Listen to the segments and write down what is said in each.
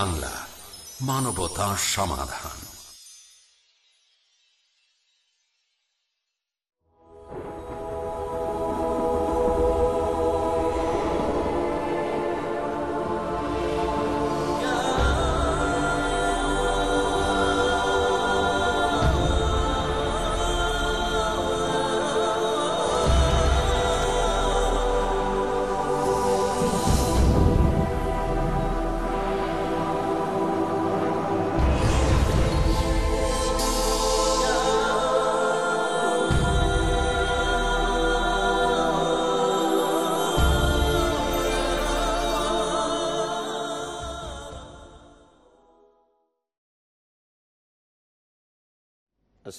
বাংলা মানবতা সমাধান।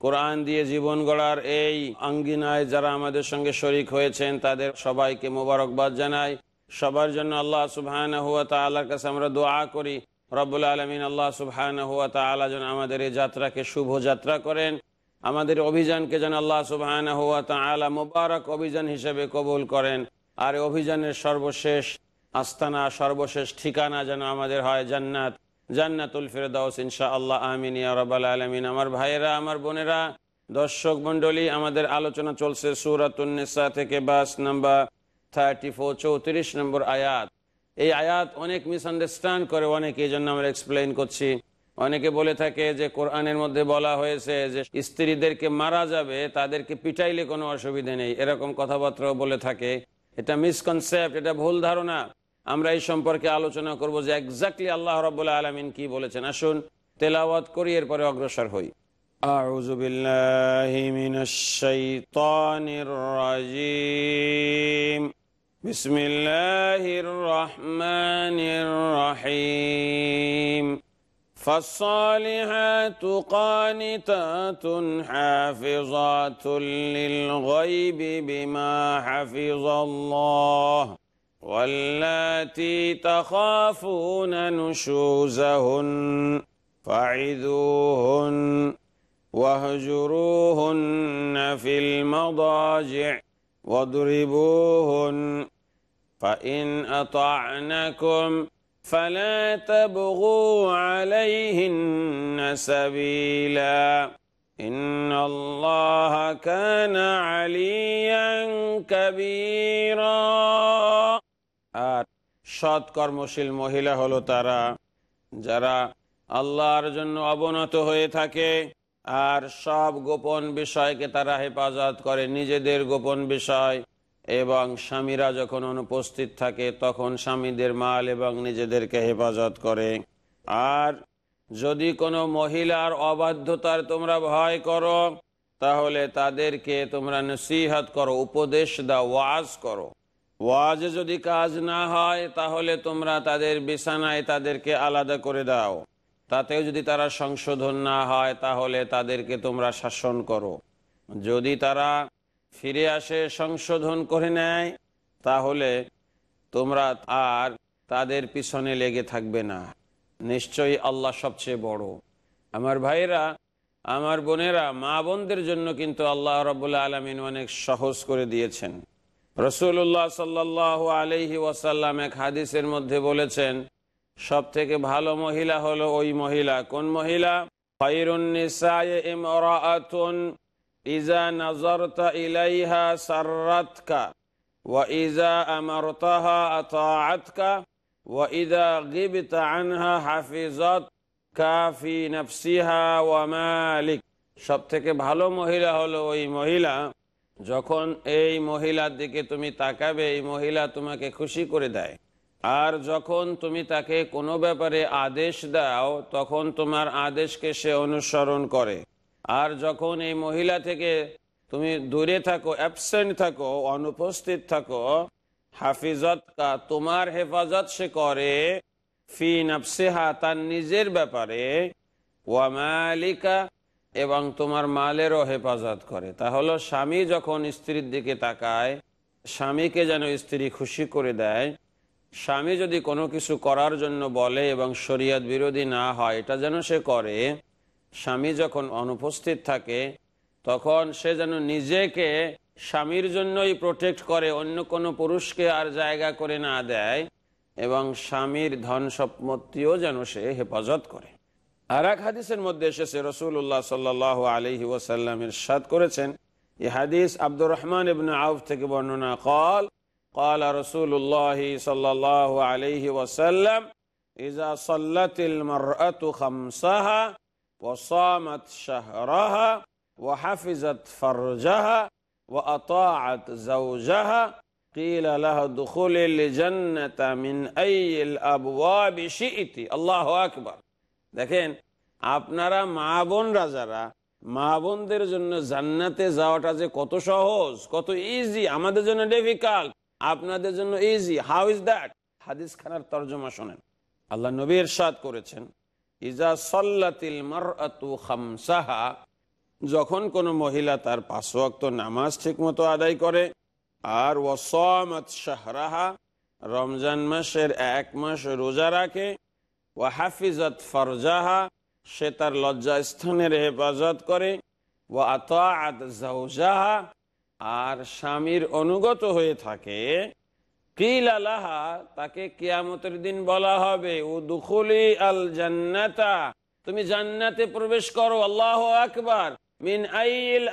কোরআন দিয়ে জীবন গড়ার এই আঙ্গিনায় যারা আমাদের সঙ্গে শরিক হয়েছেন, তাদের সবাইকে মোবারকবাদ জানাই। সবার জন্য আল্লাহ সুবহান হুয়া তাল্লাহর কাছে আমরা দোয়া করি। রব্বুল আলমিন আল্লাহ সুবহান হুয়া তাল্লাহ যেন আমাদের এই যাত্রাকে শুভ যাত্রা করেন। আমাদের অভিযানকে যেন আল্লাহ সুবহান হুয়া তালা মোবারক অভিযান হিসেবে কবুল করেন। আর অভিযানের সর্বশেষ আস্তানা, সর্বশেষ ঠিকানা যেন আমাদের হয় জান্নাত। জান্নাতুল ফেরদাউস ইনশা আল্লাহ আমিন রবাল আলমিন। আমার ভাইয়েরা, আমার বোনেরা, দর্শক মন্ডলী আমাদের আলোচনা চলছে সুরাতুন্নেসা থেকে বাস নাম্বার থার্টি ফোর চৌত্রিশ নম্বর আয়াত। এই আয়াত অনেক মিসআন্ডারস্ট্যান্ড করে, অনেকে এই জন্য আমরা এক্সপ্লেন করছি। অনেকে বলে থাকে যে কোরআনের মধ্যে বলা হয়েছে যে স্ত্রীদেরকে মারা যাবে, তাদেরকে পিটাইলে কোনো অসুবিধে নেই। এরকম কথাবার্তাও বলে থাকে। এটা মিসকনসেপ্ট এটা ভুল ধারণা। আমরা এই সম্পর্কে আলোচনা করব যে একজাক্টলি আল্লাহ রবাহ আলমিন কি বলেছেন আসুন তেলাওয়াত করি এরপরে অগ্রসর হই أعوذ بالله من الشيطان الرجيم بسم الله الرحمن الرحيم فالصالحات قانتات حافظات للغيب بما حفظ الله واللاتي تخافون نشوزهن فعذوهن واهجروهن في المضاجع واضربوهن فإن أطعنكم فلا تبغوا عليهن سبيلا إن الله كان عليا كبيرا সৎ কর্মশীল মহিলা হলো তারা, যারা আল্লাহর জন্য অবনত হয়ে থাকে আর সব গোপন বিষয়কে তারা হেফাজত করে নিজেদের গোপন বিষয় এবং স্বামীরা যখন অনুপস্থিত থাকে তখন স্বামীদের মাল এবং নিজেদেরকে হেফাজত করে। আর যদি কোনো মহিলার অবাধ্যতার তোমরা ভয় করো, তাহলে তাদেরকে তোমরা নসিহাত করো, উপদেশ দাও, ওয়াজ করো। ওয়াজে যদি কাজ না হয়, তাহলে তোমরা তাদের বিছানায় তাদেরকে আলাদা করে দাও। তাতেও যদি তারা সংশোধন না হয়, তাহলে তাদেরকে তোমরা শাসন করো। যদি তারা ফিরে আসে সংশোধন করে নেয়, তাহলে তোমরা আর তাদের পিছনে লেগে থাকবে না। নিশ্চয়ই আল্লাহ সবচেয়ে বড়। আমার ভাইরা আমার বোনেরা, মা বোনদের জন্য কিন্তু আল্লাহ রবুল্লা আলমিন অনেক সহজ করে দিয়েছেন। রসুল্লাহ সাল্লাহ আলহি ওয়াসাল্লাম এক হাদিসের মধ্যে বলেছেন সব থেকে ভালো মহিলা হলো ওই মহিলা। কোন মহিলা? ইজা নজরতা ইলাইহা সাররাতকা ওয়া ইজা আমরতাহা আতাআতকা ওয়া ইজা গিবতা আনহা হাফিজাত কাফি নফসিহা ওয়া মালিক। সব থেকে ভালো মহিলা হলো ওই মহিলা। যখন এই মহিলার দিকে তুমি তাকাবে, এই মহিলা তোমাকে খুশি করে দেয়। আর যখন তুমি তাকে কোনো ব্যাপারে আদেশ দাও, তখন তোমার আদেশকে সে অনুসরণ করে। আর যখন এই মহিলা থেকে তুমি দূরে থাকো অ্যাবসেন্ট থাকো, অনুপস্থিত থাকো, হাফিজত কা তোমার হেফাজত সে করে, ফি নাফসিহা, তার নিজের ব্যাপারে, ওয়া মালিকা এবং তোমার মালেরও হেফাজত করে। তা তাহলে স্বামী যখন স্ত্রীর দিকে তাকায়, স্বামীকে যেন স্ত্রী খুশি করে দেয়, স্বামী যদি কোনো কিছু করার জন্য বলে এবং শরিয়ত বিরোধী না হয়, এটা যেন সে করে, স্বামী যখন অনুপস্থিত থাকে, তখন সে যেন নিজেকে স্বামীর জন্যই প্রোটেক্ট করে, অন্য কোনো পুরুষকে আর জায়গা করে না দেয় এবং স্বামীর ধন সম্পত্তিও যেন সে হেফাজত করে। আর এক হাদিসের মধ্যে এসেছে রসুল্লাহ সাল্লাহ আলহি ওয়াসাল্লামের সাদ করেছেন এই হাদিস আব্দুর রহমান ইবনে আউফ থেকে বর্ণনা কল قال رسول الله صلى الله عليه وسلم إذا صلت المرأة خمسها وصامت شهرها وحفظت فرجها وأطاعت زوجها قيل لها دخول الجنة من أي الأبواب شئت الله أكبر দেখেন, আপনারা মা বোনরা যারা, মা বোনদের জন্য জান্নাতে যাওয়াটা যে কত সহজ, কত ইজি আমাদের জন্য ডিফিকাল্ট আপনাদের জন্য ইজি হাউ ইজ দ্যাট হাদিস খানার তর্জমা শোনেন। আল্লাহ নবী ইরশাদ করেছেন, ইজা সল্লাতিল মারআতু খামসাহা যখন কোনো মহিলা তার পাঁচ ওয়াক্ত নামাজ ঠিকমতো আদায় করে, আর ওয়াসামাত শাহরাহা, রমজান মাসের এক মাস রোজা রাখে ও হাফিজত ফরজাহা, সে তার লজ্জা স্থানের হেফাজত করে। ও আর স্বামীর অনুগত হয়ে থাকে। তাকে কিয়ামতের দিন বলা হবে ও দুখুলি আল জান্নাতা, তুমি জান্নাতে প্রবেশ করো, আল্লাহ আকবার, মিন আইল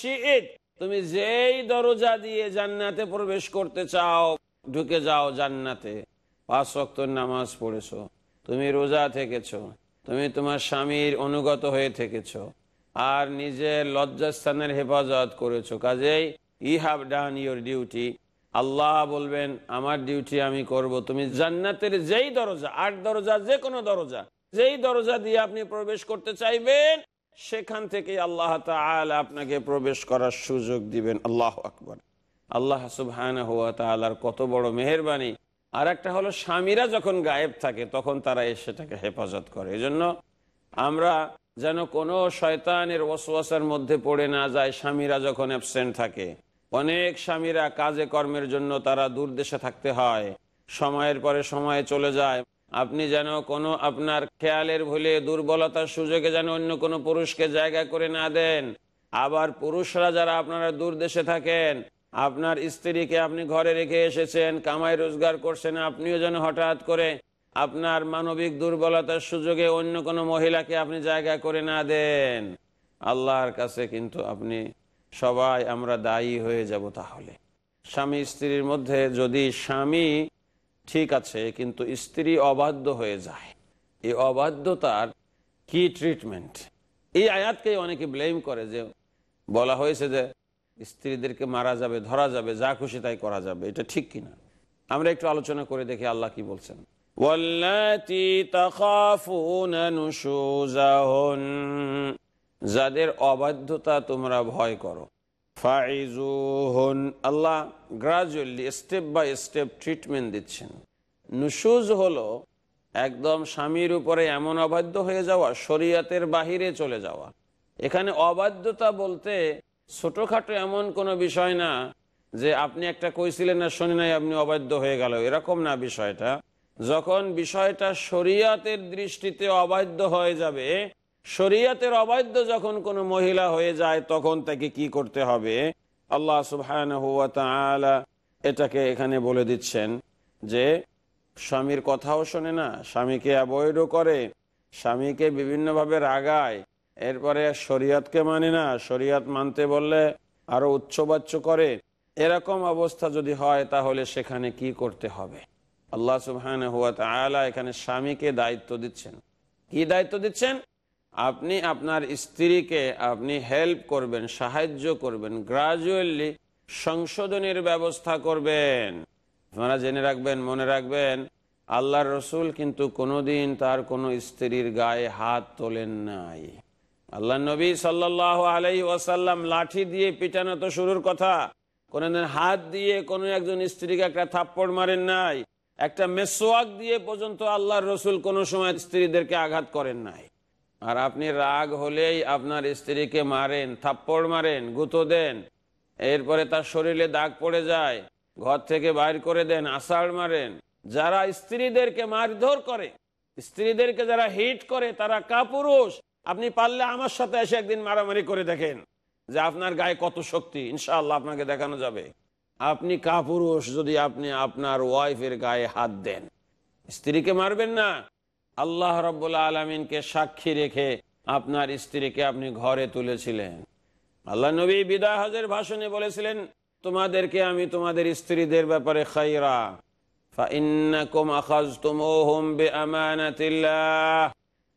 শিইত, তুমি যেই দরজা দিয়ে জান্নাতে প্রবেশ করতে চাও, ঢুকে যাও জান্নাতে। পাঁচ নামাজ পড়েছো। তুমি রোজা থেকেছো, তুমি তোমার স্বামীর অনুগত হয়ে থেকেছ, আর নিজের লজ্জাস্থানের হেফাজত করেছ। কাজেই I have done your duty Allah বলবেন, আমার ডিউটি আমি করব। তুমি জান্নাতের যেই দরজা, আট দরজা যে কোনো দরজা, যেই দরজা দিয়ে আপনি প্রবেশ করতে চাইবেন, সেখান থেকে আল্লাহ তাআলা আপনাকে প্রবেশ করার সুযোগ দিবেন। আল্লাহ আকবর। আল্লাহ সুবহান কত বড় মেহরবানি। আর একটা হলো স্বামীরা যখন গায়েব থাকে, তখন তারা সেটাকে হেফাজত করে। এজন্য আমরা যেন কোনো শয়তানের ওসওয়াসার মধ্যে পড়ে না যায়, স্বামীরা যখন অ্যাবসেন্ট থাকে। অনেক স্বামীরা কাজে কর্মের জন্য তারা দূর দেশে থাকতে হয়। সময়ের পরে সময়ে চলে যায়। আপনি যেন কোনো আপনার খেয়ালের ভুলে দুর্বলতার সুযোগে যেন অন্য কোনো পুরুষকে জায়গা করে না দেন। আবার পুরুষরা যারা আপনারা দূর দেশে থাকেন আপনার স্ত্রীকে আপনি ঘরে রেখে এসেছেন, কামাই রোজগার করছেন, আপনিও যেন হঠাৎ করে আপনার মানবিক দুর্বলতার সুযোগে অন্য কোনো মহিলাকে আপনি জায়গা করে না দেন। আল্লাহর কাছে কিন্তু আপনি সবাই আমরা দায়ী হয়ে যাব তাহলে। স্বামী স্ত্রীর মধ্যে যদি স্বামী ঠিক আছে, কিন্তু স্ত্রী অবাধ্য হয়ে যায়, এই অবাধ্যতার কি ট্রিটমেন্ট এই আয়াতকে অনেকে ব্লেম করে যে, বলা হয়েছে যে স্ত্রীদেরকে মারা যাবে, ধরা যাবে, যা খুশি তাই করা যাবে। এটা ঠিক কিনা? আমরা একটু আলোচনা করে দেখি আল্লাহ কি বলছেন। যাদের অবাধ্যতা তোমরা ভয় করো। Allah gradually step by step treatment দিচ্ছেন। নুসুজ হলো একদম স্বামীর উপরে এমন অবাধ্য হয়ে যাওয়া, শরীয়তের বাহিরে চলে যাওয়া। এখানে অবাধ্যতা বলতে ছোটখাটো এমন কোনো বিষয় না যে আপনি একটা কইছিলেন না, শুনি নাই, আপনি অবাধ্য হয়ে গেল। এরকম না বিষয়টা। যখন বিষয়টা শরিয়াতের দৃষ্টিতে অবাধ্য হয়ে যাবে, শরিয়াতের অবাধ্য যখন কোনো মহিলা হয়ে যায়, তখন তাকে কি করতে হবে? আল্লাহ সুবহান এটাকে এখানে বলে দিচ্ছেন যে, স্বামীর কথাও শোনে না, স্বামীকে অ্যাভয়েডও করে, স্বামীকে বিভিন্নভাবে রাগায় এরপরে শরিয়াতকে মানে না। শরিয়াত মানতে বললে আরও উচ্চবাচ্য করে। এরকম অবস্থা যদি হয়, তাহলে সেখানে কি করতে হবে? আল্লাহ তালা এখানে স্বামীকে দায়িত্ব দিচ্ছেন। কি দায়িত্ব দিচ্ছেন? আপনি আপনার স্ত্রীকে আপনি হেল্প করবেন, সাহায্য করবেন গ্রাজুয়ালি সংশোধনের ব্যবস্থা করবেন। আপনারা জেনে রাখবেন, মনে রাখবেন, আল্লাহর রসুল কিন্তু কোনোদিন তার কোনো স্ত্রীর গায়ে হাত তোলেন নাই। আল্লাহ নবী সাল্লাহ আলাই ওয়াসাল্লাম লাঠি দিয়ে পিটানো তো শুরুর কথা। কোনদিন হাত দিয়ে কোনো একজন স্ত্রীকে একটা থাপ্পড় মারেন নাই, একটা মেসোয়াক দিয়ে পর্যন্ত আল্লাহর রসুল কোনো সময় স্ত্রীদেরকে আঘাত করেন নাই। আর আপনি রাগ হলেই আপনার স্ত্রীকে মারেন, থাপ্পড় মারেন, গুঁতো দেন, এরপরে তার শরীরে দাগ পড়ে যায়, ঘর থেকে বাইর করে দেন, আষাঢ় মারেন। যারা স্ত্রীদেরকে মারধর করে, স্ত্রীদেরকে যারা হিট করে, তারা কাপুরুষ। আপনি পারলে আমার সাথে এসে একদিন মারামারি করে দেখেন যে আপনার গায়ে কত শক্তি। ইনশাআল্লাহ আপনাকে দেখানো যাবে। আপনি কাপুরুষ যদি আপনি আপনার ওয়াইফের গায়ে হাত দেন। স্ত্রীকে মারবেন না। আল্লাহ রব্বুল্লা আলমিনকে সাক্ষী রেখে আপনার স্ত্রীকে আপনি ঘরে তুলেছিলেন। আল্লাহ নবী বিদায় হজের ভাষণে বলেছিলেন, তোমাদেরকে আমি তোমাদের স্ত্রীদের ব্যাপারে খাইরা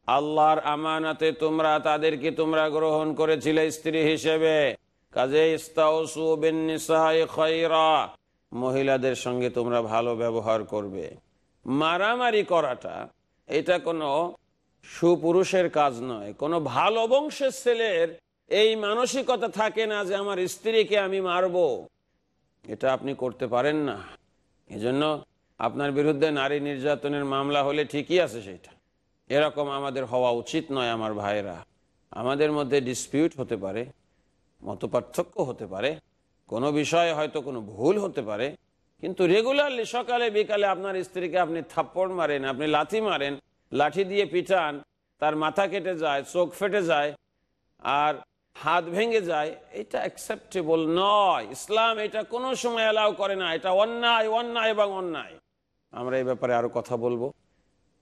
আল্লাহর আমানাতে তোমরা তাদেরকে তোমরা গ্রহণ করেছিলে স্ত্রী হিসেবে। কাজে মহিলাদের সঙ্গে তোমরা ভালো ব্যবহার করবে। মারামারি করাটা, এটা কোনো সুপুরুষের কাজ নয়, কোনো ভালো বংশের ছেলের এই মানসিকতা থাকে না যে আমার স্ত্রীকে আমি মারব। এটা আপনি করতে পারেন না। এজন্য আপনার বিরুদ্ধে নারী নির্যাতনের মামলা হলে ঠিকই আছে সেটা। এরকম আমাদের হওয়া উচিত নয় আমার ভাইরা আমাদের মধ্যে ডিসপিউট হতে পারে, মতপার্থক্য হতে পারে, কোনো বিষয়ে হয়তো কোনো ভুল হতে পারে, কিন্তু রেগুলারলি সকালে, বিকালে আপনার স্ত্রীকে আপনি থাপ্পড় মারেন, আপনি লাথি মারেন, লাঠি দিয়ে পিটান, তার মাথা কেটে যায়, চোখ ফেটে যায়, আর হাত ভেঙে যায়, এটা অ্যাকসেপ্টেবল নয়। ইসলাম এটা কোনো সময় অ্যালাউ করে না, এটা অন্যায় অন্যায় এবং অন্যায়। আমরা এই ব্যাপারে আরও কথা বলব।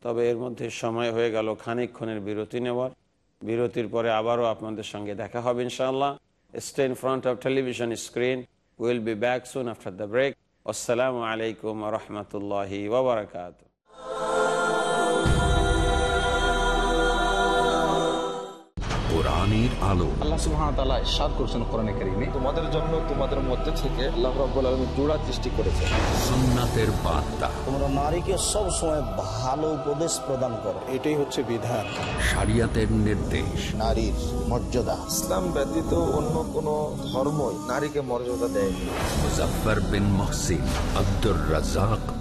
তবে এর মধ্যে সময় হয়ে গেল খানিকক্ষণের বিরতি নেওয়ার। বিরতির পরে আবারও আপনাদের সঙ্গে দেখা হবে ইনশাআল্লাহ। Stay in front of television screen will be back soon after the break আসসালামু আলাইকুম রহমতুল্লাহি ওবরাকাত কোরআনের আলো। আল্লাহ সুবহানাহু তাআলা ইরশাদ করেছেন কোরআনে কারীমে। তোমাদের জন্য তোমাদের মধ্যে থেকে আল্লাহ রাব্বুল আলামিন জোড়া সৃষ্টি করেছে সুন্নাতের বার্তা। তোমরা নারীকে সব সময় ভালো উপদেশ প্রদান করো। এটাই হচ্ছে বিধান। শরিয়াতের নির্দেশ। নারীর মর্যাদা। ইসলাম ব্যতীত অন্য কোন ধর্মই নারীকে মর্যাদা দেয়নি। Muzaffar bin Mohsin Abdur Razzaq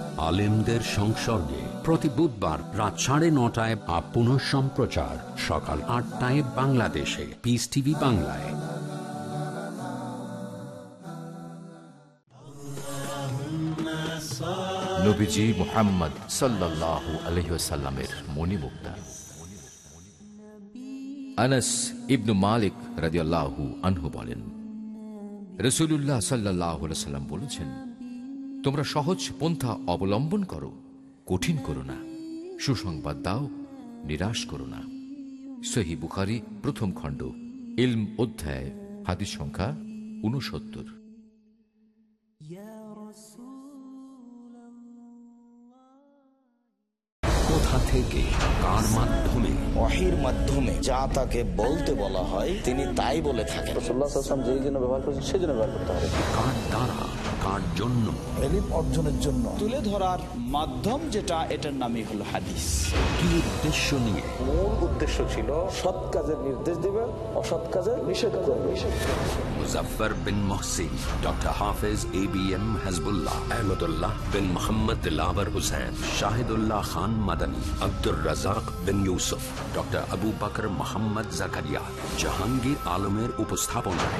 আলেমদের সংসর্গে প্রতি বুধবার রাত সাড়ে নটায় আপ পুনঃ সম্প্রচার সকাল আটটায় বাংলাদেশে। পিস টিভি বাংলায়। নবীজি মোহাম্মদ আনাস ইবনু মালিক আনহু বলেন বলেছেন তোমরা সহজ পন্থা অবলম্বন করো কঠিন করো না সুসংবাদ দাও নিরাশ করো না। সহি বুখারি প্রথম খণ্ড ইলম অধ্যায় হাদিস সংখ্যা উনসত্তর কোথা থেকে কার মাধ্যমে? মাধ্যমে যা তাকে বলতে বলা হয় তিনি তাই বলে থাকেন। জন্য ব্যবহার করেছেন সেই জন্য ব্যবহার করতে হবে। কার দ্বারা? কার জন্য। অর্জনের জন্য। তুলে ধরার মাধ্যম যেটা এটার নামই হলো হাদিস। কি উদ্দেশ্য নিয়ে? মূল উদ্দেশ্য ছিল সৎ কাজের নির্দেশ দিবে অসৎ কাজের নিষেধ করবে Muzaffar bin Mohsin doctor Hafez A B M Hasbullah Ahmadullah bin Mohammad Dilawar Hussain Shahidullah Khan Madani Abdur Razzaq bin Yusuf doctor Abu Bakar Mohammad Zakaria Jahangir আলমের উপস্থাপনায়।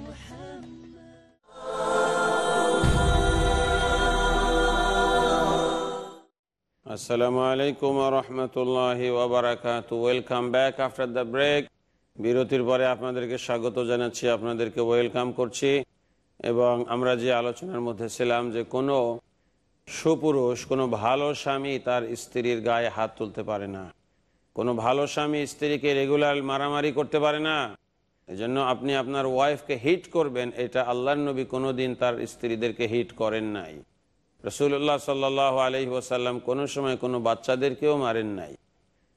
আসসালামু আলাইকুম welcome back after the break বিরতির পরে আপনাদেরকে স্বাগত জানাচ্ছি, আপনাদেরকে ওয়েলকাম করছি। এবং আমরা যে আলোচনার মধ্যে ছিলাম যে কোনো সুপুরুষ, কোনো ভালো স্বামী তার স্ত্রীর গায়ে হাত তুলতে পারে না। কোনো ভালো স্বামী স্ত্রীকে রেগুলার মারামারি করতে পারে না। এজন্য আপনি আপনার ওয়াইফকে হিট করবেন, এটা আল্লাহর নবী কোনো দিন তার স্ত্রীদেরকে হিট করেন নাই। রসুল্লাহ সাল্লাহ আলহি ওসাল্লাম কোনো সময় কোনো বাচ্চাদেরকেও মারেন নাই।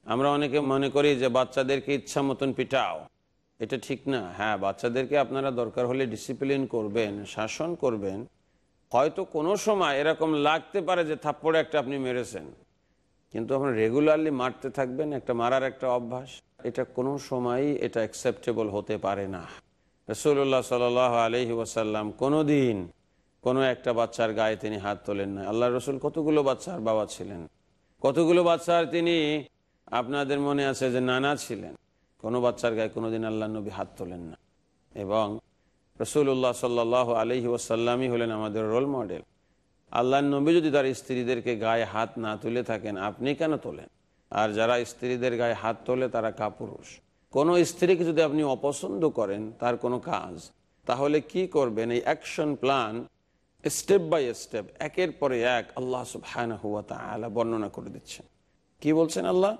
আমরা অনেকে মনে করি যে বাচ্চাদেরকে ইচ্ছা মতন পিটাও। এটা ঠিক না। হ্যাঁ বাচ্চাদেরকে আপনারা দরকার হলে ডিসিপ্লিন করবেন, শাসন করবেন। হয়তো কোনো সময় এরকম লাগতে পারে যে থাপ্পড়ে একটা আপনি মেরেছেন। কিন্তু আপনি রেগুলারলি মারতে থাকবেন, একটা মারার একটা অভ্যাস। এটা কোনো সময়ই এটা অ্যাকসেপ্টেবল হতে পারে না। রসুল্লাহ সাল আলহি ওয়াসাল্লাম কোনো দিন কোনো একটা বাচ্চার গায়ে তিনি হাত তোলেন না। আল্লাহ রসুল কতগুলো বাচ্চার বাবা ছিলেন? কতগুলো বাচ্চার তিনি আপনাদের মনে আছে যে নানা ছিলেন? কোনো বাচ্চার গায়ে কোনোদিন আল্লাহ নবী হাত তোলেন না। এবং রসুল্লাহ সাল্লাহ আলহি ওসাল্লামই হলেন আমাদের রোল মডেল। আল্লাহ নবী যদি তার স্ত্রীদেরকে গায়ে হাত না তুলে থাকেন, আপনি কেন তোলেন? আর যারা স্ত্রীদের গায়ে হাত তোলে, তারা কাপুরুষ। কোনো স্ত্রীকে যদি আপনি অপছন্দ করেন, তার কোনো কাজ, তাহলে কি করবেন? এই action plan step by step, একের পরে এক আল্লাহ সুবহানাহু হুয়া তাআলা বর্ণনা করে দিচ্ছেন কি বলছেন আল্লাহ?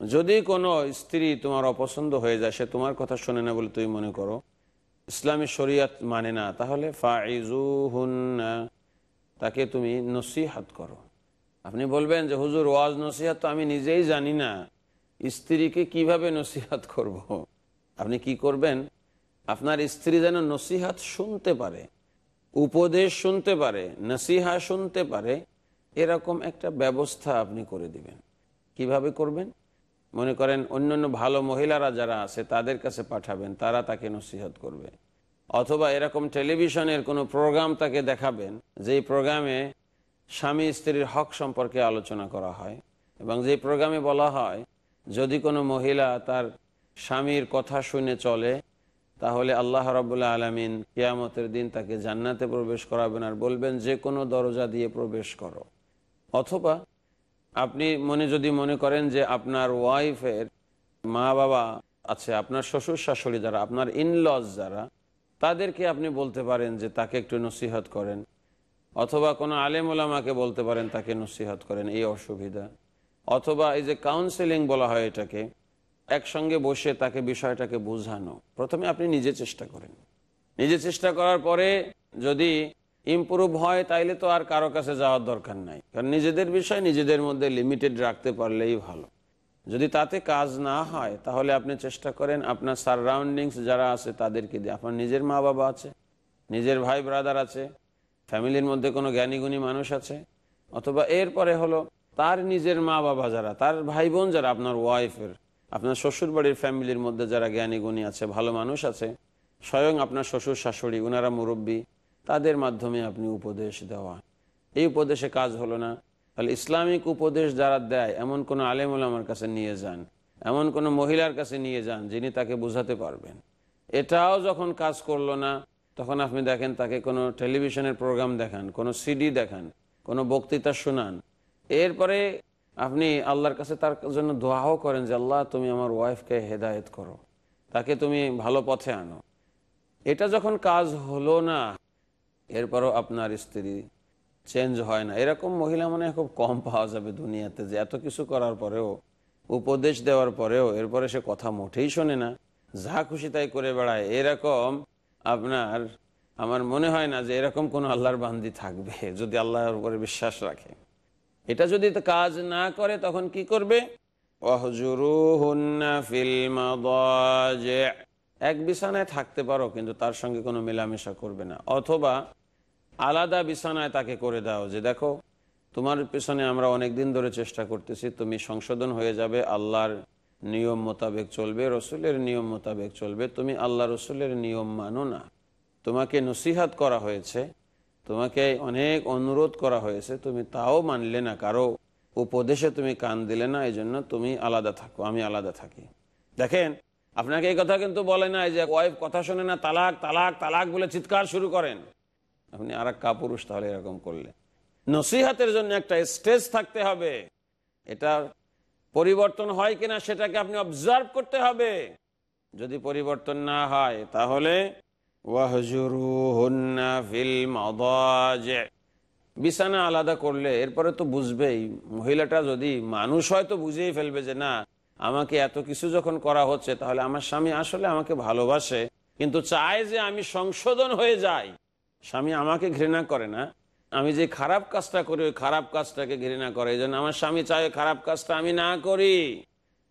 যদি কোনো স্ত্রী তোমার অপছন্দ হয়ে যায়, সে তোমার কথা শোনে না বলে তুমি মনে করো, ইসলামী শরিয়াত মানে না, তাহলে ফাইজুহুন্না, তাকে তুমি নসিহাত করো। আপনি বলবেন যে, হুজুর, ওয়াজ নসিহাত তো আমি নিজেই জানি না, স্ত্রীকে কীভাবে নসিহাত করব। আপনি কি করবেন? আপনার স্ত্রী যেন নসিহাত শুনতে পারে। উপদেশ শুনতে পারে, নসিহা শুনতে পারে, এরকম একটা ব্যবস্থা আপনি করে দিবেন। কীভাবে করবেন? মনে করেন অন্যান্য ভালো মহিলারা যারা আছে, তাদের কাছে পাঠাবেন, তারা তাকে নসিহত করবে। অথবা এরকম টেলিভিশনের কোনো প্রোগ্রাম তাকে দেখাবেন, যেই প্রোগ্রামে স্বামী স্ত্রীর হক সম্পর্কে আলোচনা করা হয়, এবং যে প্রোগ্রামে বলা হয়, যদি কোনো মহিলা তার স্বামীর কথা শুনে চলে তাহলে আল্লাহ রবুল্লা আলমিন কিয়ামতের দিন তাকে জান্নাতে প্রবেশ করাবেন আর বলবেন যে কোনো দরজা দিয়ে প্রবেশ করো। অথবা আপনি মনে, যদি মনে করেন যে আপনার ওয়াইফের মা বাবা আছে, আপনার শ্বশুর শাশুড়ি যারা, আপনার ইনলজ যারা, তাদেরকে আপনি বলতে পারেন যে তাকে একটু নসিহত করেন। অথবা কোনো আলেম ওলামাকে বলতে পারেন তাকে নসিহত করেন, এই অসুবিধা। অথবা এই যে কাউন্সেলিং বলা হয় এটাকে একসঙ্গে বসে তাকে বিষয়টাকে বোঝানো। প্রথমে আপনি নিজে চেষ্টা করেন। নিজে চেষ্টা করার পরে যদি ইম্প্রুভ হয়, তাইলে তো আর কারও কাছে যাওয়ার দরকার নাই। কারণ নিজেদের বিষয় নিজেদের মধ্যে লিমিটেড রাখতে পারলেই ভালো। যদি তাতে কাজ না হয়, তাহলে আপনি চেষ্টা করেন আপনার সারাউন্ডিংস যারা আছে তাদেরকে দিয়ে। আপনার নিজের মা বাবা আছে, নিজের ভাই ব্রাদার আছে, ফ্যামিলির মধ্যে কোনো জ্ঞানীগুণী মানুষ আছে। অথবা এরপরে হলো তার নিজের মা বাবা যারা, তার ভাই বোন যারা, আপনার ওয়াইফের আপনার শ্বশুর বাড়ির ফ্যামিলির মধ্যে যারা জ্ঞানী গুণী আছে, ভালো মানুষ আছে, স্বয়ং আপনার শ্বশুর, শাশুড়ি ওনারা মুরব্বী, তাদের মাধ্যমে আপনি উপদেশ দেওয়া। এই উপদেশে কাজ হলো না। তাহলে ইসলামিক উপদেশ যারা দেয়, এমন কোনো আলেমুল আমার কাছে নিয়ে যান, এমন কোনো মহিলার কাছে নিয়ে যান, যিনি তাকে বোঝাতে পারবেন। এটাও যখন কাজ করল না, তখন আপনি দেখেন তাকে কোনো টেলিভিশনের প্রোগ্রাম দেখান, কোনো সিডি দেখান, কোনো বক্তৃতা শোনান। এরপরে আপনি আল্লাহর কাছে তার জন্য দোয়াও করেন যে, আল্লাহ, তুমি আমার ওয়াইফকে হেদায়েত করো। তাকে তুমি ভালো পথে আনো। এটা যখন কাজ হলো না, এরপরও আপনার স্ত্রী চেঞ্জ হয় না। এরকম মহিলা মানে খুব কম পাওয়া যাবে দুনিয়াতে যে এত কিছু করার পরেও, উপদেশ দেওয়ার পরেও, এরপরে সে কথা মোটেই শোনে না। যা খুশি তাই করে বেড়ায়। এরকম আপনার, আমার মনে হয় না যে এরকম কোনো আল্লাহর বান্দি থাকবে যদি আল্লাহর উপরে বিশ্বাস রাখে। এটা যদি কাজ না করে, তখন কি করবে? এক বিছানায় থাকতে পারো, কিন্তু তার সঙ্গে কোনো মেলামেশা করবে না। অথবা আলাদা বিছানায় তাকে করে দাও যে, দেখো, তোমার পেছনে আমরা অনেক দিন ধরে চেষ্টা করতেছি, তুমি সংশোধন হয়ে যাবে, আল্লাহর নিয়ম মোতাবেক চলবে, রসুলের নিয়ম মোতাবেক চলবে, তুমি আল্লাহ রসুলের নিয়ম মানো না। তোমাকে নসিহাত করা হয়েছে। তোমাকে অনেক অনুরোধ করা হয়েছে, তুমি তাও মানলে না, কারও উপদেশে তুমি কান দিলে না এই জন্য তুমি আলাদা থাকো, আমি আলাদা থাকি। দেখেন, আপনাকে এই কথা কিন্তু বলে না যে ওয়াইফ কথা শোনে না, তালাক তালাক তালাক বলে চিৎকার শুরু করেন। আপনি আর এক কাপুরুষ তাহলে এরকম করলে। নসিহাতের জন্য একটা স্টেজ থাকতে হবে। এটা পরিবর্তন হয় কিনা সেটাকে আপনি অবজার্ভ করতে হবে। যদি পরিবর্তন না হয়, তাহলে বিছানা আলাদা করলে এরপরে তো বুঝবেই, মহিলাটা যদি মানুষ হয়তো বুঝেই ফেলবে যে না, আমাকে এত কিছু যখন করা হচ্ছে তাহলে আমার স্বামী আসলে আমাকে ভালোবাসে, কিন্তু চায় যে আমি সংশোধন হয়ে যাই। স্বামী আমাকে ঘৃণা করে না, আমি যে খারাপ কাজটা করি ওই খারাপ কাজটাকে ঘৃণা করে, এই আমার স্বামী চায় খারাপ কাজটা আমি না করি।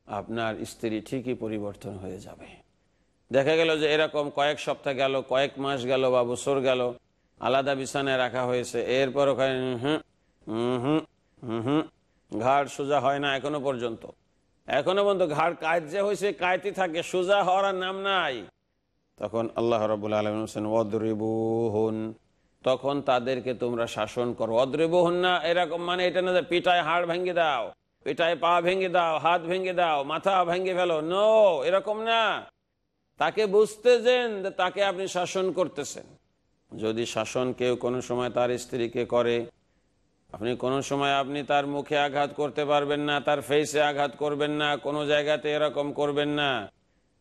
আপনার স্ত্রী ঠিকই পরিবর্তন হয়ে যাবে। দেখা গেল যে এরকম কয়েক সপ্তাহ গেল, কয়েক মাস গেল বা বছর গেল, আলাদা বিছানায় রাখা হয়েছে। এরপর ওখানে হুম হুম হুম ঘাড় সোজা হয় না এখনও পর্যন্ত। এখনও পর্যন্ত ঘাড় কায়ত যে হয়েছে কায়তি থাকে, সোজা হওয়ার নাম নাই। তখন আল্লাহ রবুল আলম হোসেন অদ্রিবুহন তখন তাদেরকে তোমরা শাসন করো। অদ্রিবুহন না, এরকম মানে এটা না যে পিঠায় হাড় ভেঙে দাও, পিঠায় পা ভেঙে দাও, হাত ভেঙে দাও, মাথা ভেঙে ফেলো। নো, এরকম না। তাকে বুঝতে যেন যে তাকে আপনি শাসন করতেছেন। যদি শাসন কেউ কোনো সময় তার স্ত্রীকে করে, আপনি কোনো সময় আপনি তার মুখে আঘাত করতে পারবেন না, তার ফেসে আঘাত করবেন না, কোনো জায়গাতে এরকম করবেন না।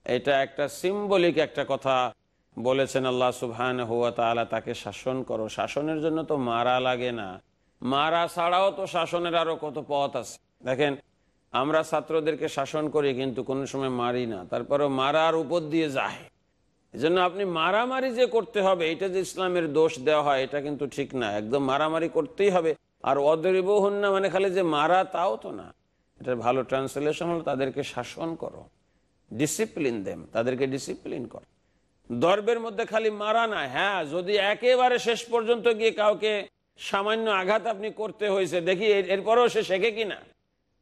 এটা একটা সিম্বলিক একটা কথা বলেছেন আল্লাহ সুবহান হুয়া তালা তাকে শাসন করো। শাসনের জন্য তো মারা লাগে না। মারা ছাড়াও তো শাসনের আরও কত পথ আছে। দেখেন আমরা ছাত্রদেরকে শাসন করি, কিন্তু কোনো সময় মারি না। তারপরেও মারার উপর দিয়ে যায়। এজন্য আপনি মারামারি যে করতে হবে, এটা যে ইসলামের দোষ দেওয়া হয়, এটা কিন্তু ঠিক না। একদম মারামারি করতেই হবে। আর অদরিব হন না মানে খালি যে মারা, তাও তো না। এটা ভালো ট্রান্সলেশন হলো তাদেরকে শাসন করো। ডিসিপ্লিন দেম, তাদেরকে ডিসিপ্লিন করো। দর্বের মধ্যে খালি মারা না হ্যাঁ যদি একেবারে শেষ পর্যন্ত গিয়ে কাউকে সামান্য আঘাত আপনি করতে হয়েছে, দেখি এরপরেও সে শেখে কিনা?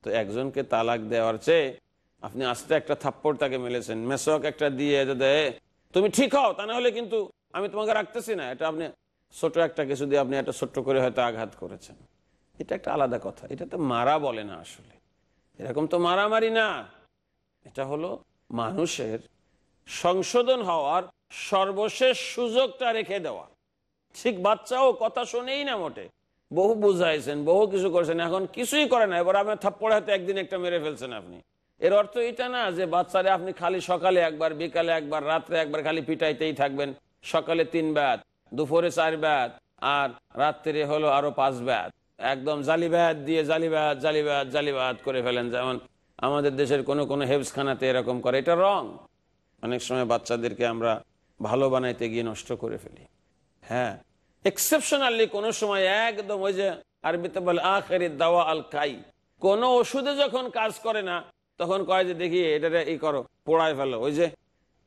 তো একজনকে তালাক দেওয়ার চেয়ে আপনি আস্তে একটা থাপ্পড় তাকে মেলেছেন। মেসক একটা দিয়ে যে দে, তুমি ঠিক হও তা হলে কিন্তু আমি তোমাকে রাখতেছি না। এটা আপনি ছোট একটা কিছু দিয়ে আপনি একটা ছোট্ট করে হয়তো আঘাত করেছেন। এটা একটা আলাদা কথা। এটা তো মারা বলে না আসলে। এরকম তো মারামারি না। এটা হলো মানুষের সংশোধন হওয়ার সর্বশেষ সুযোগটা রেখে দেওয়া। ঠিক বাচ্চাও কথা শোনেই না মোটে। বহু বুঝাইছেন, বহু কিছু করেছেন, এখন কিছুই করে না। এবার আপনার থাপ্পড় হাতে একদিন একটা মেরে ফেলছেন আপনি। এর অর্থ এটা না যে বাচ্চারে আপনি খালি সকালে একবার, বিকালে একবার, রাত্রে একবার খালি পিটাইতেই থাকবেন। সকালে তিন ব্যাত, দুপুরে চার ব্যাত, আর রাত্রে হলো আরও পাঁচ ব্যাত। একদম জালি ব্যাত দিয়ে জালি ব্যাত জালি ব্যাত জালি ব্যাত করে ফেলেন। যেমন আমাদের দেশের কোনো কোনো হেফসখানাতে এরকম করে। এটা রং। অনেক সময় বাচ্চাদেরকে আমরা ভালো বানাইতে গিয়ে নষ্ট করে ফেলি। হ্যাঁ এক্সেপশনালি কোনো সময় একদম ওই যে আরবিতে বলে, আখেরি দাওয়া আল কাই। কোন ওষুধে যখন কাজ করে না, তখন কয় যে, দেখি এটা ই করো, পোড়ায় ফেলো। ওই যে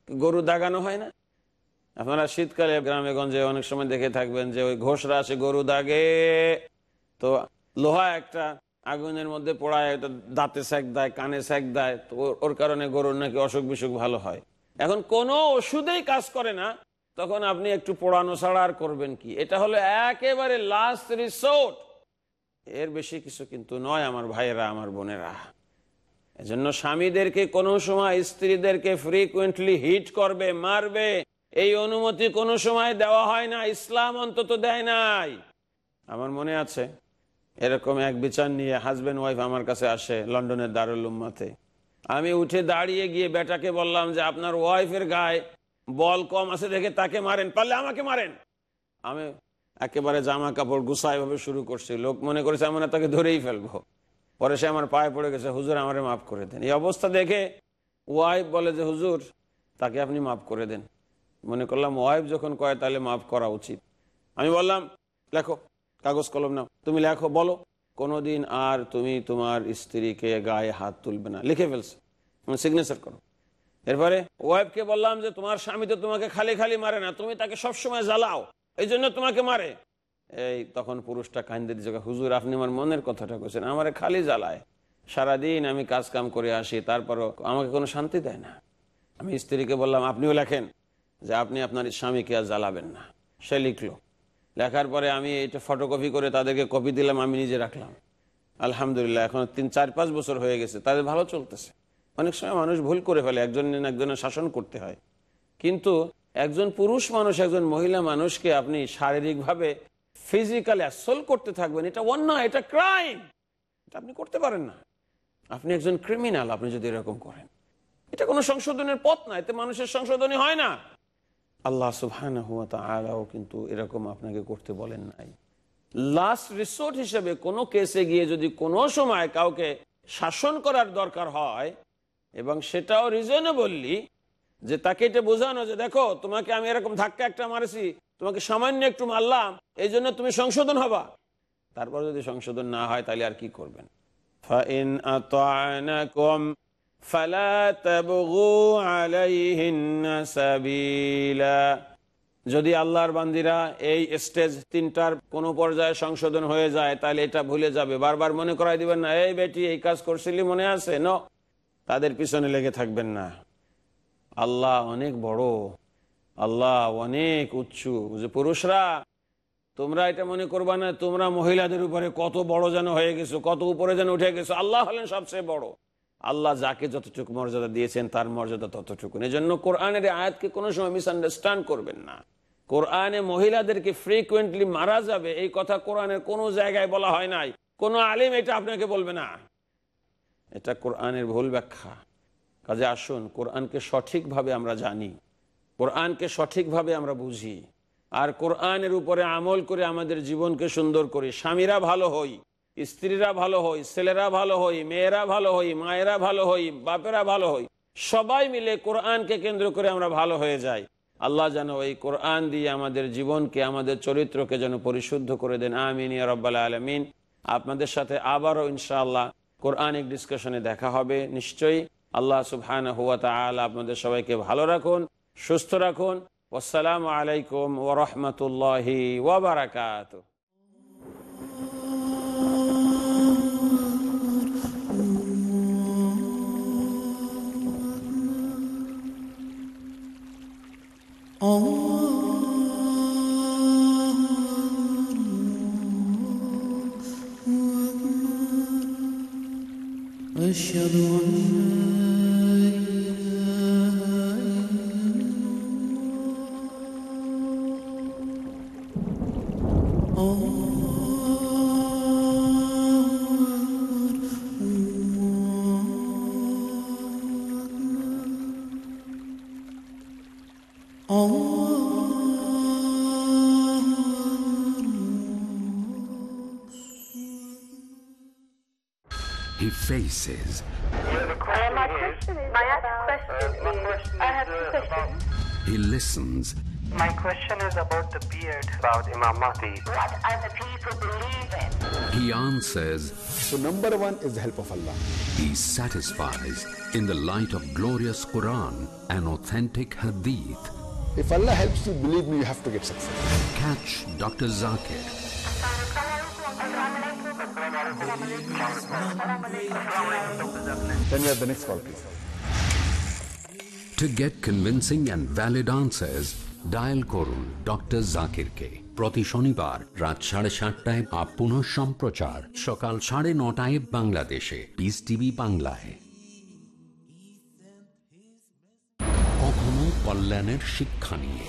গরু দাগানো হয় না? আপনারা শীতকালে গ্রামে গঞ্জে অনেক সময় দেখে থাকবেন যে, ওই ঘোষরা আসে, গরু দাগে। তো লোহা একটা আগুনের মধ্যে পোড়ায় দাঁতে সেক দেয়, কানে সেক দেয়। তো ওর কারণে গরুর নাকি অসুখ বিসুখ ভালো হয়। এখন কোনো ওষুধেই কাজ করে না তখন আপনি একটু পোড়ানো ছাড়া আর করবেন কি? এটা হলো একেবারে লাস্ট রিসোর্ট এর বেশি কিছু কিন্তু নয় আমার ভাইয়েরা, আমার বোনেরা। এজন্য স্বামীদেরকে কোনো সময় স্ত্রীদেরকে ফ্রিকুয়েন্টলি হিট করবে, মারবে। এই অনুমতি কোনো সময় দেওয়া হয় না, ইসলাম অন্তত দেয় নাই। আমার মনে আছে, এরকম এক বিচার নিয়ে হাজবেন্ড ওয়াইফ আমার কাছে আসে লন্ডনের দারুল উম্মাতে। আমি উঠে দাঁড়িয়ে গিয়ে বেটাকে বললাম যে, আপনার ওয়াইফের গায়ে বল কম আছে দেখে তাকে মারেন, পারলে আমাকে মারেন। আমি একেবারে জামা কাপড় গুছাই ভাবে শুরু করছি। লোক মনে করেছে আমরা তাকে ধরেই ফেলব। পরে সে আমার পায়ে পড়ে গেছে, হুজুর, আমারে মাফ করে দেন। এই অবস্থা দেখে ওয়াইফ বলে যে, হুজুর, তাকে আপনি মাফ করে দেন। মনে করলাম, ওয়াইফ যখন কয়, তাহলে মাফ করা উচিত। আমি বললাম, লেখো, কাগজ কলম নাও, তুমি লেখো, বলো। কোনোদিন আর তুমি তোমার স্ত্রীকে গায়ে হাত তুলবে না, লিখে ফেলছে। সিগনেচার করো। এরপরে, ওয়াইফকে বললাম যে, তোমার স্বামী তো তোমাকে খালি খালি মারে না, তুমি তাকে সবসময় জ্বালাও, এই জন্য তোমাকে মারে। এই তখন পুরুষটা কান্দে দিচ্ছে হুজুর, আপনি আমার মনের কথাটা বলছেন আমারে খালি জ্বালায়। সারাদিন আমি কাজ কাম করে আসি, তারপরও আমাকে কোনো শান্তি দেয় না। আমি স্ত্রীকে বললাম, আপনিও লেখেন যে, আপনি আপনার স্বামীকে আর জ্বালাবেন না। সে লিখলো। লেখার পরে আমি এটা ফটোকপি করে তাদেরকে কপি দিলাম, আমি নিজে রাখলাম। আলহামদুলিল্লাহ, এখন তিন, চার, পাঁচ বছর হয়ে গেছে, তাদের ভালো চলতেছে। অনেক সময় মানুষ ভুল করে ফেলে, একজন একজনের শাসন করতে হয়। কিন্তু একজন পুরুষ মানুষ, একজন মহিলা মানুষকে আপনি শারীরিকভাবে ফিজিক্যাল অ্যাসল করতে থাকবেন, এটা অন্যায় এটা ক্রাইম এটা আপনি করতে পারেন না। আপনি একজন ক্রিমিনাল আপনি যদি এরকম করেন। এটা কোনো সংশোধনের পথ না, এতে মানুষের সংশোধনী হয় না। আল্লাহ সুবহানাহু কিন্তু এরকম আপনাকে করতে বলেন নাই। লাস্ট রিসোর্ট হিসেবে কোনো কেসে গিয়ে যদি কোনো সময় কাউকে শাসন করার দরকার হয় এবং সেটাও রিজনে বললি যে তাকে এটা বোঝানো যে দেখো, তোমাকে আমি এরকম ধাক্কা একটা মারেছি, তোমাকে সামান্য একটু মারলাম, এই জন্য তুমি সংশোধন হবা। তারপর যদি সংশোধন না হয়, তাহলে আর কি করবেন? যদি আল্লাহর বান্দিরা এই স্টেজ তিনটার কোনো পর্যায়ে সংশোধন হয়ে যায়, তাহলে এটা ভুলে যাবে। বারবার মনে করাই দিবেন না, এই বেটি, এই কাজ করছিলি, মনে আছে? না তাদের পিছনে লেগে থাকবেন না। আল্লাহ অনেক বড়, আল্লাহ অনেক উচ্চু। যে পুরুষরা, তোমরা এটা মনে করবা না, তোমরা মহিলাদের উপরে কত বড় যেন হয়ে গেছো, কত উপরে যেন উঠে গেছো। আল্লাহ হলেন সবচেয়ে বড়। আল্লাহ যাকে যতটুকু মর্যাদা দিয়েছেন, তার মর্যাদা ততটুকু। এই জন্য কোরআনের আয়াতকে কোনো সময় মিসআন্ডারস্ট্যান্ড করবেন না। কোরআনে মহিলাদেরকে ফ্রিকুয়েন্টলি মারা যাবে, এই কথা কোরআনের কোনো জায়গায় বলা হয় নাই। কোনো আলিম এটা আপনাকে বলবে না। এটা কোরআনের ভুল ব্যাখ্যা। কাজে আসুন, কোরআনকে সঠিকভাবে আমরা জানি, কোরআনকে সঠিকভাবে আমরা বুঝি, আর কোরআনের উপরে আমল করে আমাদের জীবনকে সুন্দর করি। স্বামীরা ভালো হই, স্ত্রীরা ভালো হই, ছেলেরা ভালো হই, মেয়েরা ভালো হই, মায়েরা ভালো হই, বাপেরা ভালো হই, সবাই মিলে কোরআনকে কেন্দ্র করে আমরা ভালো হয়ে যাই। আল্লাহ যেন এই কোরআন দিয়ে আমাদের জীবনকে, আমাদের চরিত্রকে যেন পরিশুদ্ধ করে দেন। আমিন রব্বাল আলমিন। আপনাদের সাথে আবারও ইনশাআল্লাহ কোরআনিক ডিসকাশনে দেখা হবে। নিশ্চয়ই আল্লাহ সুবহান হুয়া তাআলা আপনাদের সবাইকে ভালো রাখুন, সুস্থ রাখুন। আসসালামু আলাইকুম ওরহমতুল্লাহি ওবরাকাত أشهد أن He faces, My question is, my question uh, is, I have two uh, questions. he listens, My question is about the beard, about Imam Mahdi. What other people believe in. he answers, So number one is the help of Allah. he satisfies in the light of glorious Quran and authentic Hadith. If Allah helps you, believe me, you have to get success. Catch Dr. Zakir Then we have the next call, please. To get convincing and valid answers, dial করুন doctor জাকিরকে প্রতি শনিবার রাত সাড়ে সাতটায় up পুনঃ সম্প্রচার সকাল সাড়ে নটায় বাংলাদেশে। পিস টিভি বাংলায়। কখনো কল্যাণের শিক্ষা নিয়ে।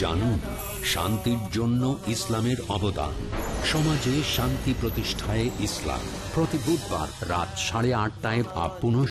জানুন, শান্তির জন্য ইসলামের অবদান। সমাজে শান্তি প্রতিষ্ঠায় ইসলাম। প্রতি বুধবার রাত সাড়ে আটটায় বা পুনঃ